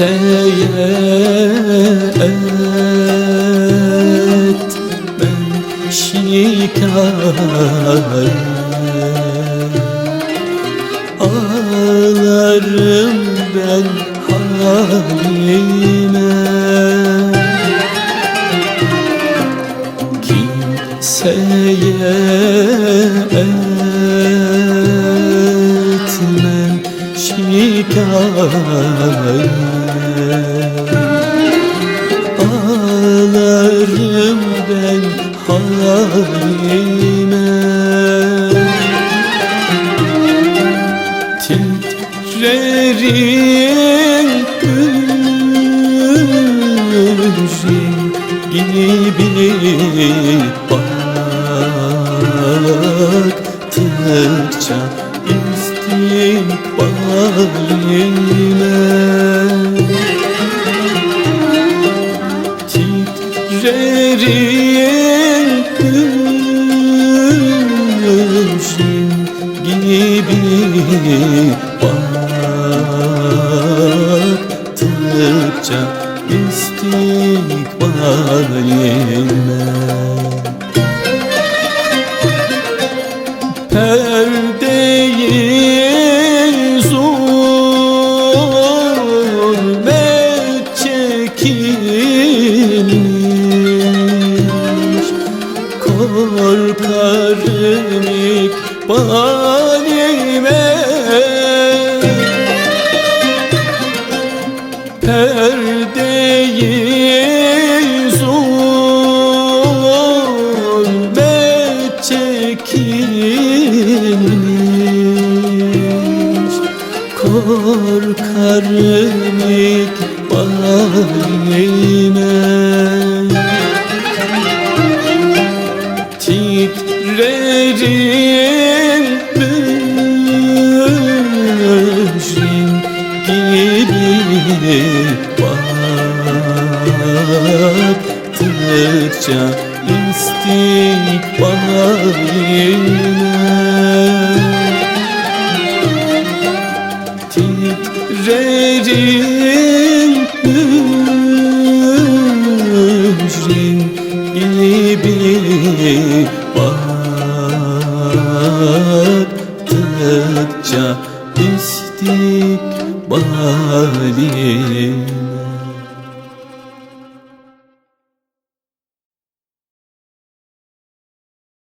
kimseye etmem şikayet Ağlarım ben halime. Kimseye etmem şikayet Ağlarım ben halime Titrerin gözüm gibi baktıkça istikbalime Titrerin gözüm gibi baktıkça istikbalime Korkarım ikbalime Perdeyi zulmet çekilmiş. Korkarım ikbalime Titrerin böğrin gibi baktıkça istikbalime Titrerin böğrin gibi baktıkça istikbalime